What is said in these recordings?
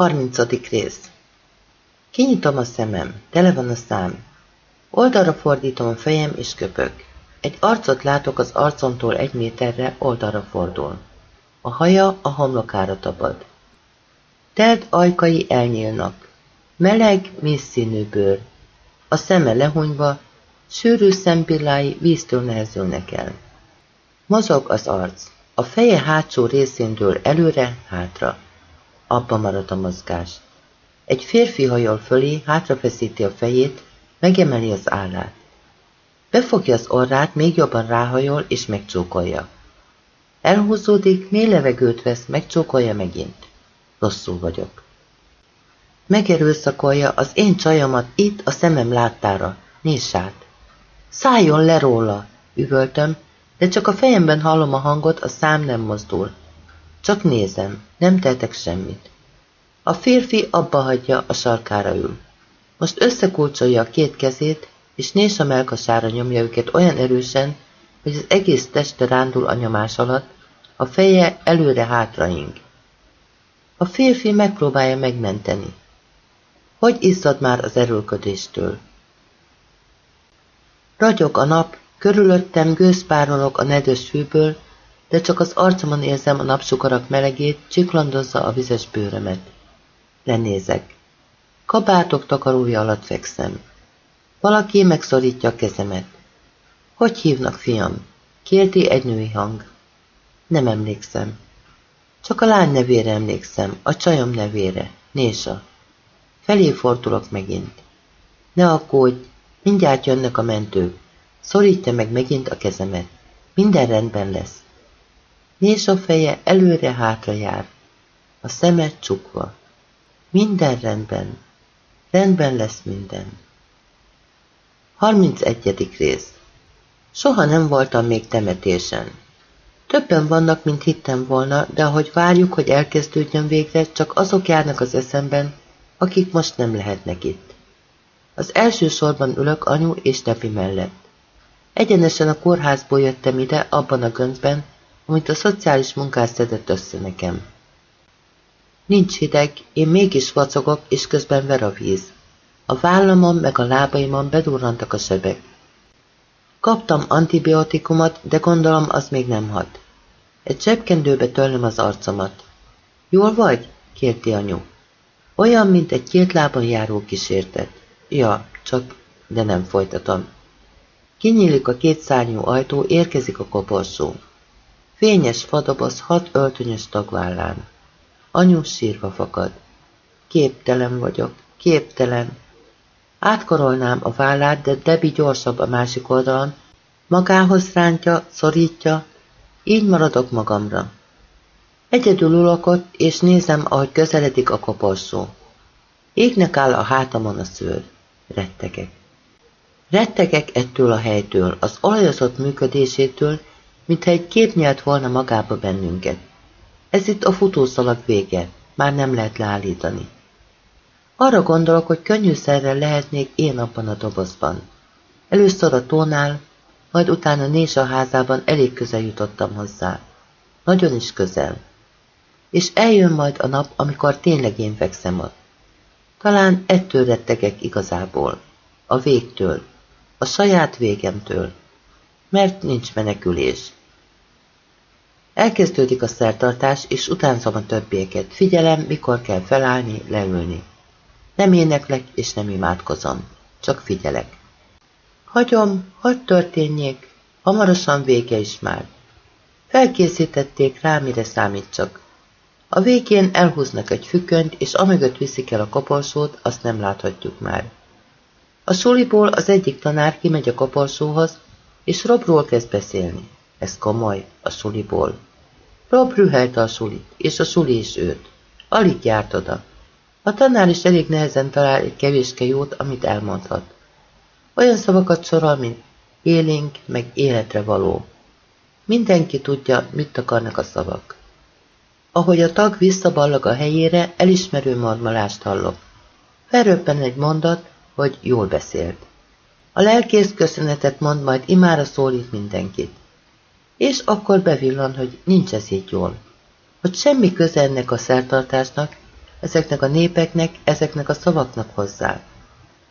Harmincadik rész Kinyitom a szemem, tele van a szám. Oldalra fordítom a fejem és köpök. Egy arcot látok az arcomtól egy méterre, oldalra fordul. A haja a homlokára tapad. Telt ajkai elnyílnak. Meleg, mészszínű bőr. A szeme lehunyva, sűrű szempillái víztől nehezülnek el. Mozog az arc. A feje hátsó részéndől előre, hátra. Abba marad a mozgás. Egy férfi hajol fölé, hátrafeszíti a fejét, megemeli az állát. Befogja az orrát, még jobban ráhajol és megcsókolja. Elhúzódik, mély levegőt vesz, megcsókolja megint. Rosszul vagyok. Megerőszakolja az én csajamat itt a szemem láttára. Nézz át! Szálljon le róla! Üvöltöm, de csak a fejemben hallom a hangot, a szám nem mozdul. Csak nézem, nem tehetek semmit. A férfi abba hagyja, a sarkára ül. Most összekulcsolja a két kezét, és Nés a melkasára nyomja őket olyan erősen, hogy az egész teste rándul a nyomás alatt, a feje előre-hátra ing. A férfi megpróbálja megmenteni. Hogy izzad már az erőlködéstől? Ragyog a nap, körülöttem gőzpáronok a nedves fűből, de csak az arcomon érzem a napsugarak melegét, csiklandozza a vizes bőrömet. Lenézek. Kabátok takarója alatt fekszem. Valaki megszorítja a kezemet. Hogy hívnak, fiam? Kérti egy női hang. Nem emlékszem. Csak a lány nevére emlékszem, a csajom nevére, Nésa. Felé fordulok megint. Ne aggódj, mindjárt jönnek a mentők. Szorítja meg megint a kezemet. Minden rendben lesz. Nésa feje előre-hátra jár. A szeme csukva. Minden rendben. Rendben lesz minden. 31. rész Soha nem voltam még temetésen. Többen vannak, mint hittem volna, de ahogy várjuk, hogy elkezdődjön végre, csak azok járnak az eszemben, akik most nem lehetnek itt. Az első sorban ülök anyu és Tepi mellett. Egyenesen a kórházból jöttem ide, abban a göncben, amit a szociális munkás szedett össze nekem. Nincs hideg, én mégis vacogok, és közben ver a víz. A vállamon meg a lábaimon bedurrantak a sebek. Kaptam antibiotikumot, de gondolom az még nem hat. Egy zsebkendőbe törlöm az arcomat. Jól vagy? kérti anyu. Olyan, mint egy két lábon járó kísértet. Ja, csak, de nem folytatom. Kinyílik a két szárnyú ajtó, érkezik a koporsó. Fényes fadoboz hat öltönyös tagvállán. Anyu sírva fakad. Képtelen vagyok, képtelen. Átkorolnám a vállát, de Debi gyorsabb a másik oldalon, magához rántja, szorítja, így maradok magamra. Egyedül ülök ott, és nézem, ahogy közeledik a koporsó. Égnek áll a hátamon a szőr. Rettegek. Rettegek ettől a helytől, az olajozott működésétől, mintha egy kép nyelt volna magába bennünket. Ez itt a futószalag vége, már nem lehet leállítani. Arra gondolok, hogy könnyűszerrel lehetnék én abban a dobozban. Először a tónál, majd utána Nés a házában elég közel jutottam hozzá. Nagyon is közel. És eljön majd a nap, amikor tényleg én fekszem ott. Talán ettől rettegek igazából. A végtől. A saját végemtől. Mert nincs menekülés. Elkezdődik a szertartás, és utánzom a többieket. Figyelem, mikor kell felállni, leülni. Nem éneklek, és nem imádkozom. Csak figyelek. Hagyom, hadd történjék, hamarosan vége is már. Felkészítették rá, mire számítsak. A végén elhúznak egy fükönt, és amögött viszik el a koporsót, azt nem láthatjuk már. A suliból az egyik tanár kimegy a koporsóhoz, és Robról kezd beszélni. Ez komoly, a suliból. Rob rühelte a sulit, és a suli is őt. Alig járt oda. A tanár is elég nehezen talál egy kevéske jót, amit elmondhat. Olyan szavakat sorol, mint élénk, meg életre való. Mindenki tudja, mit akarnak a szavak. Ahogy a tag visszaballag a helyére, elismerő marmalást hallok. Felröppen egy mondat, hogy jól beszélt. A lelkész köszönetet mond, majd imára szólít mindenkit. És akkor bevillan, hogy nincs ez így jól. Hogy semmi köze ennek a szertartásnak, ezeknek a népeknek, ezeknek a szavaknak hozzá.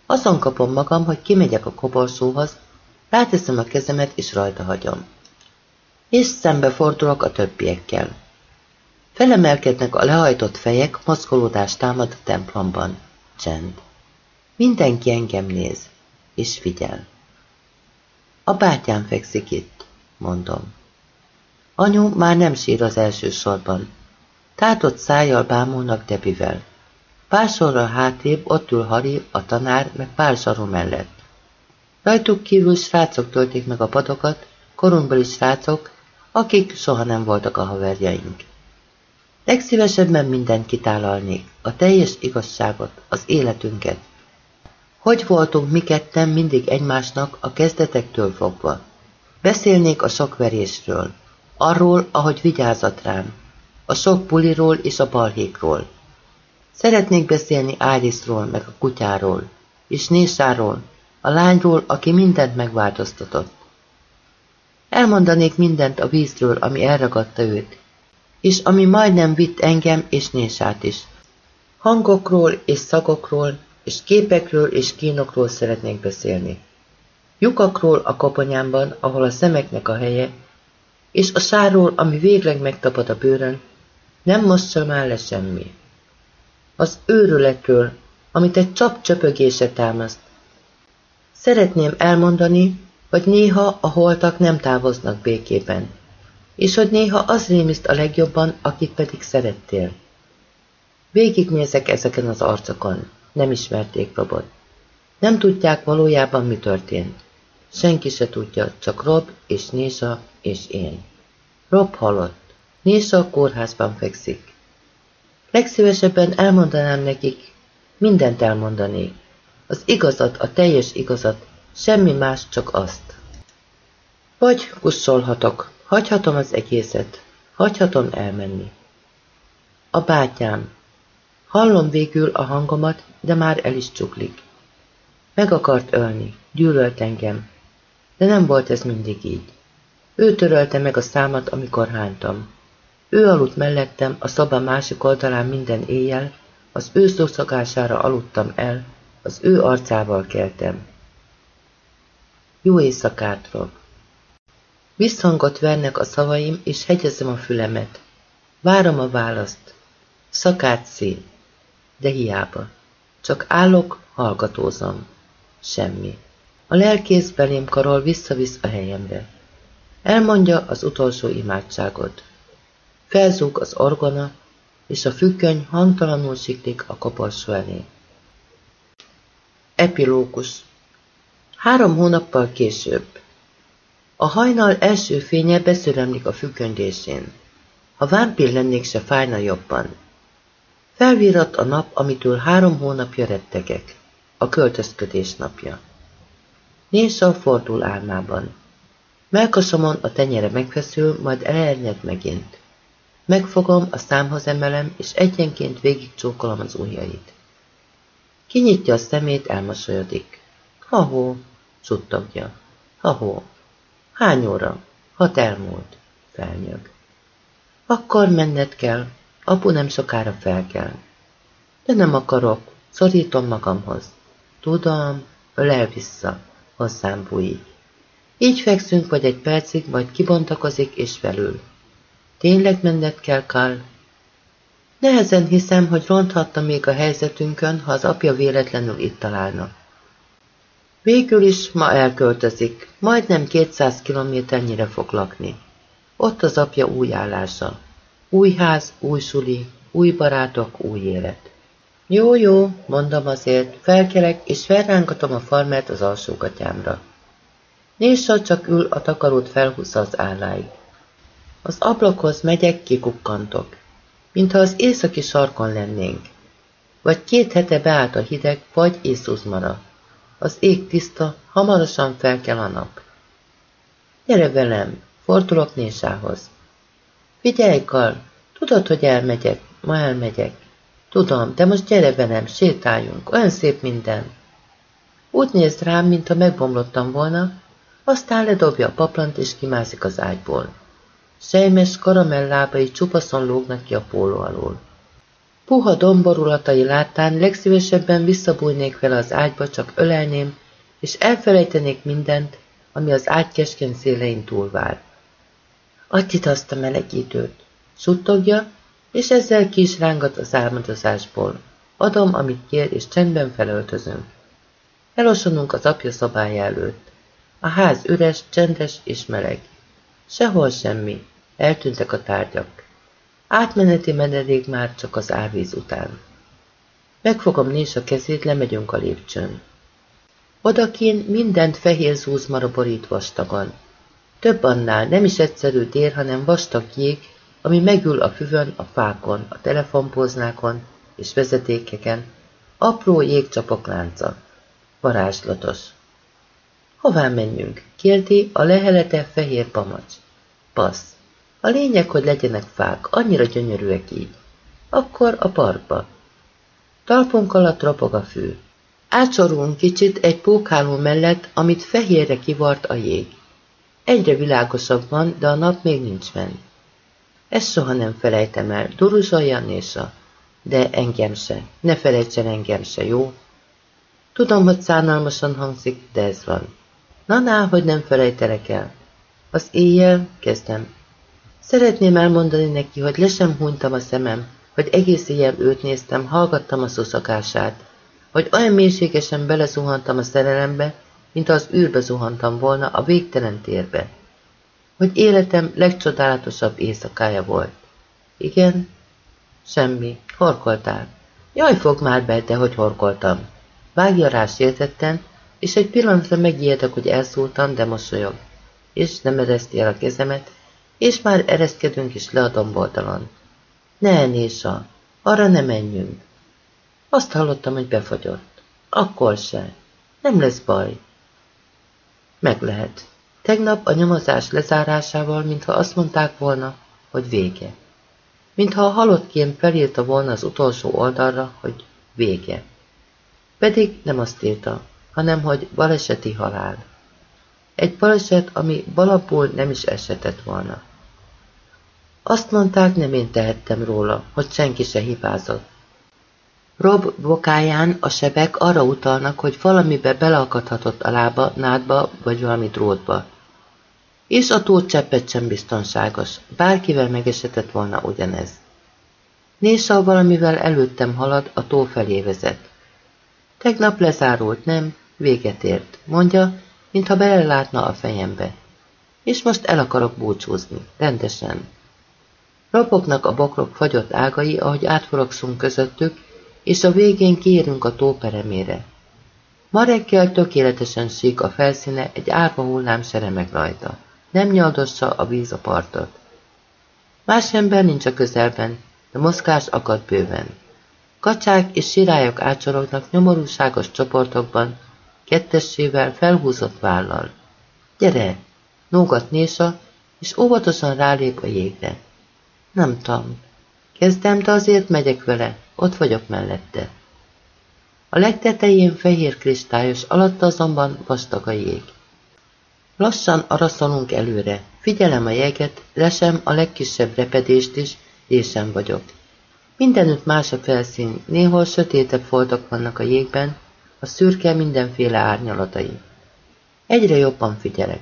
Azon kapom magam, hogy kimegyek a koborsóhoz, ráteszem a kezemet, és rajta hagyom. És szembe fordulok a többiekkel. Felemelkednek a lehajtott fejek, mozgolódás támad a templomban. Csend. Mindenki engem néz, és figyel. A bátyám fekszik itt, mondom. Anyu már nem sír az első sorban. Tátott szájjal bámulnak Debivel. Pár sorra hátrébb ott ül Hari, a tanár, meg pár zsaru mellett. Rajtuk kívül srácok töltik meg a padokat, korunkbeli srácok, akik soha nem voltak a haverjaink. Legszívesebben mindent kitálalnék, a teljes igazságot, az életünket. Hogy voltunk mi ketten mindig egymásnak a kezdetektől fogva? Beszélnék a sok verésről, arról, ahogy vigyázat rám, a sok puliról és a balhékról. Szeretnék beszélni Áriszról, meg a kutyáról, és Nésáról, a lányról, aki mindent megváltoztatott. Elmondanék mindent a vízről, ami elragadta őt, és ami majdnem vitt engem és Nésát is. Hangokról és szagokról, és képekről és kínokról szeretnék beszélni. Lyukakról a koponyámban, ahol a szemeknek a helye, és a sárról, ami végleg megtapad a bőrön, nem mossa már le semmi. Az őrületről, amit egy csap csöpögése támaszt. Szeretném elmondani, hogy néha a holtak nem távoznak békében, és hogy néha az rémiszt a legjobban, akit pedig szerettél. Végignézek ezeken az arcokon, nem ismerték Robot. Nem tudják valójában, mi történt. Senki se tudja, csak Rob és Nésa és én. Rob halott. Nésa a kórházban fekszik. Legszívesebben elmondanám nekik, mindent elmondanék. Az igazat, a teljes igazat, semmi más, csak azt. Vagy kussolhatok, hagyhatom az egészet, hagyhatom elmenni. A bátyám. Hallom végül a hangomat, de már el is csuklik. Meg akart ölni, gyűlölt engem, de nem volt ez mindig így. Ő törölte meg a számat, amikor hántam. Ő aludt mellettem, a szoba másik oldalán minden éjjel, az ő szószakására aludtam el, az ő arcával keltem. Jó éjszakát, Rob! Visszhangot vernek a szavaim, és hegyezem a fülemet. Várom a választ. Szakát szél. De hiába. Csak állok, hallgatózom. Semmi. A lelkész belém karol visszavisz a helyembe. Elmondja az utolsó imádságot. Felzúg az orgona, és a függöny hangtalanul siklik a koporsó elé. Epilógus Három hónappal később. A hajnal első fénye beszüremlik a függönyésén. Ha vámpír lennék, se fájna jobban. Felvírat a nap, amitől három hónapja rettegek. A költözködés napja. Nézsa fordul álmában. Melkasomon a tenyere megfeszül, majd elernyed megint. Megfogom, a számhoz emelem, és egyenként végigcsókolom az ujjait. Kinyitja a szemét, elmosolyodik. Ha-hó, suttogja. Ha-hó. Hány óra? Hat elmúlt. Felnyög. Akkor menned kell. Apu nem sokára fel kell. De nem akarok. Szorítom magamhoz. Tudom, ölel vissza. Hozzám bújik. Így fekszünk vagy egy percig, majd kibontakozik és felül. Tényleg menned kell, Karl? Nehezen hiszem, hogy ronthatta még a helyzetünkön, ha az apja véletlenül itt találna. Végül is ma elköltözik, majdnem 200 kilométernyire fog lakni. Ott az apja új állása. Új ház, új suli, új barátok, új élet. Jó, jó, mondom azért, felkelek és felrángatom a farmert az alsógatyámra. Nézsa csak ül, a takarót felhúzza az álláig. Az ablakhoz megyek, kikukkantok, mintha az északi sarkon lennénk. Vagy két hete beállt a hideg, vagy észuzmara. Az ég tiszta, hamarosan fel kell a nap. Gyere velem, fordulok Nésához. Figyelj, Karl, tudod, hogy elmegyek, ma elmegyek. Tudom, de most gyere velem, sétáljunk, olyan szép minden. Úgy néz rám, mintha megbomlottam volna, aztán ledobja a paplant és kimászik az ágyból. Sejmes karamell lábai csupaszon lógnak ki a póló alól. Puha domborulatai láttán legszívesebben visszabújnék vele az ágyba, csak ölelném, és elfelejtenék mindent, ami az ágy keskeny szélein túlvár. Adj itt azt a melegítőt, suttogja, és ezzel ki is rángat az álmodozásból. Adom, amit kér, és csendben felöltözünk. Elosonunk az apja szobája előtt. A ház üres, csendes és meleg. Sehol semmi, eltűntek a tárgyak. Átmeneti menedék már csak az árvíz után. Megfogom Nés a kezét, lemegyünk a lépcsőn. Odakin mindent fehér zúzmara borít vastagon. Több annál nem is egyszerű tér, hanem vastag jég, ami megül a füvön, a fákon, a telefonpóznákon és vezetékeken, apró jégcsapok lánca. Varázslatos. Hová menjünk? kérdi a lehelete fehér pamacs. Passz. A lényeg, hogy legyenek fák, annyira gyönyörűek így. Akkor a parkba. Talpunk alatt ropog a fű. Átsorulunk kicsit egy pókháló mellett, amit fehérre kivart a jég. Egyre világosabb van, de a nap még nincs fenn. Ezt soha nem felejtem el, duruzsolja Nésa. De engem se, ne felejtsen engem se, jó? Tudom, hogy szánalmasan hangzik, de ez van. Na, na, hogy nem felejtelek el. Az éjjel, kezdem. Szeretném elmondani neki, hogy le sem hunytam a szemem, hogy egész éjjel őt néztem, hallgattam a szuszakását, hogy olyan mélységesen belezuhantam a szerelembe, mint az űrbe zuhantam volna a végtelen térbe. Hogy életem legcsodálatosabb éjszakája volt. Igen? Semmi. Horkoltál. Jaj, fog már be, de hogy horkoltam. Vágja rá sértetten, és egy pillanatra megijedek, hogy elszóltam, de mosolyog. És nem ereszti el a kezemet, és már ereszkedünk is le a domboldalon. Ne, Nésa, arra ne menjünk. Azt hallottam, hogy befagyott. Akkor se. Nem lesz baj. Meg lehet. Tegnap a nyomozás lezárásával, mintha azt mondták volna, hogy vége. Mintha a halottként felírta volna az utolsó oldalra, hogy vége. Pedig nem azt írta, hanem hogy baleseti halál. Egy baleset, ami valapul nem is esetett volna. Azt mondták, nem én tehettem róla, hogy senki se hibázott. Rob bokáján a sebek arra utalnak, hogy valamibe beleakadhatott a lába, nádba vagy valami drótba. És a tócseppet sem biztonságos, bárkivel megesetett volna ugyanez. Nésa valamivel előttem halad, a tó felé vezet. Tegnap lezárult, nem? Véget ért, mondja, mintha belelátna a fejembe. És most el akarok búcsúzni, rendesen. Rapoknak a bokrok fagyott ágai, ahogy átforogszunk közöttük, és a végén kiérünk a tó peremére. Ma reggel tökéletesen sík a felszíne, egy árva hullám seremeg rajta. Nem nyaldossa a víz a partot. Más ember nincs a közelben, de mozgás akad bőven. Kacsák és sirályok átsorognak nyomorúságos csoportokban, kettessével felhúzott vállal. Gyere! Nógat Nésa, és óvatosan rálép a jégre. Nem tudom. Kezdem, de azért megyek vele, ott vagyok mellette. A legtetején fehér kristályos, alatta azonban vastag a jég. Lassan araszolunk előre, figyelem a jeget, lesem a legkisebb repedést is,ésem vagyok. Mindenütt más a felszín, néhol sötétebb foltok vannak a jégben, a szürke mindenféle árnyalatai. Egyre jobban figyelek.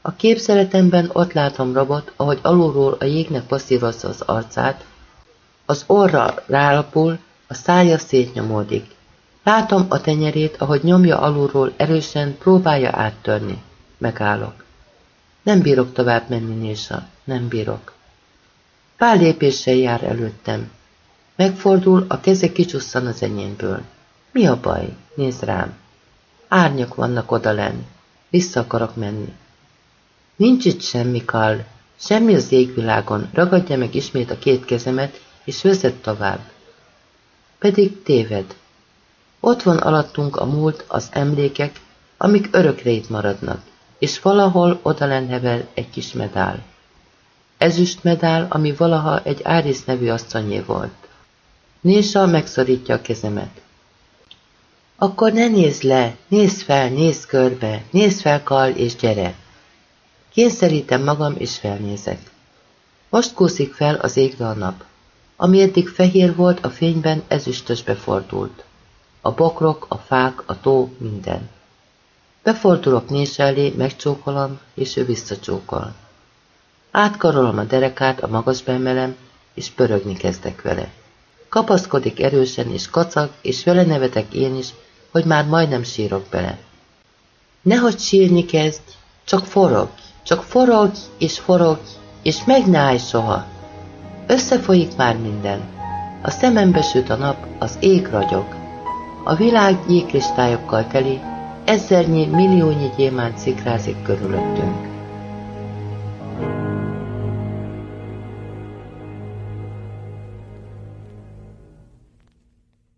A képzeletemben ott látom Robot, ahogy alulról a jégnek passzírozza az arcát, az orra rálapul, a szája szétnyomódik. Látom a tenyerét, ahogy nyomja alulról erősen, próbálja áttörni. Megállok. Nem bírok tovább menni, Nésa. Nem bírok. Pár lépéssel jár előttem. Megfordul, a keze kicsusszan az enyémből. Mi a baj? Nézd rám. Árnyak vannak odalenn. Vissza akarok menni. Nincs itt semmi, Karl. Semmi az égvilágon. Ragadja meg ismét a két kezemet, és vezet tovább. Pedig téved. Ott van alattunk a múlt, az emlékek, amik örökre itt maradnak, és valahol odalen hevel egy kis medál. Ezüst medál, ami valaha egy Áris nevű asszonyé volt. Nésa megszorítja a kezemet. Akkor ne nézz le, nézz fel, nézz körbe, nézz fel, Kal, és gyere. Kényszerítem magam, és felnézek. Most kúszik fel az égre a nap. Ami eddig fehér volt, a fényben ezüstösbe fordult. A bokrok, a fák, a tó, minden. Befordulok Nés elé, megcsókolom, és ő visszacsókol. Átkarolom a derekát, a magasba emelem, és pörögni kezdek vele. Kapaszkodik erősen, és kacag, és vele nevetek én is, hogy már majdnem sírok bele. Nehogy sírni kezdj, csak forog, csak forog, és forog, és meg ne állj soha. Összefolyik már minden. A szemembe süt a nap, az ég ragyog. A világ jégkristályokkal teli, ezernyi, milliónyi gyémánt szikrázik körülöttünk.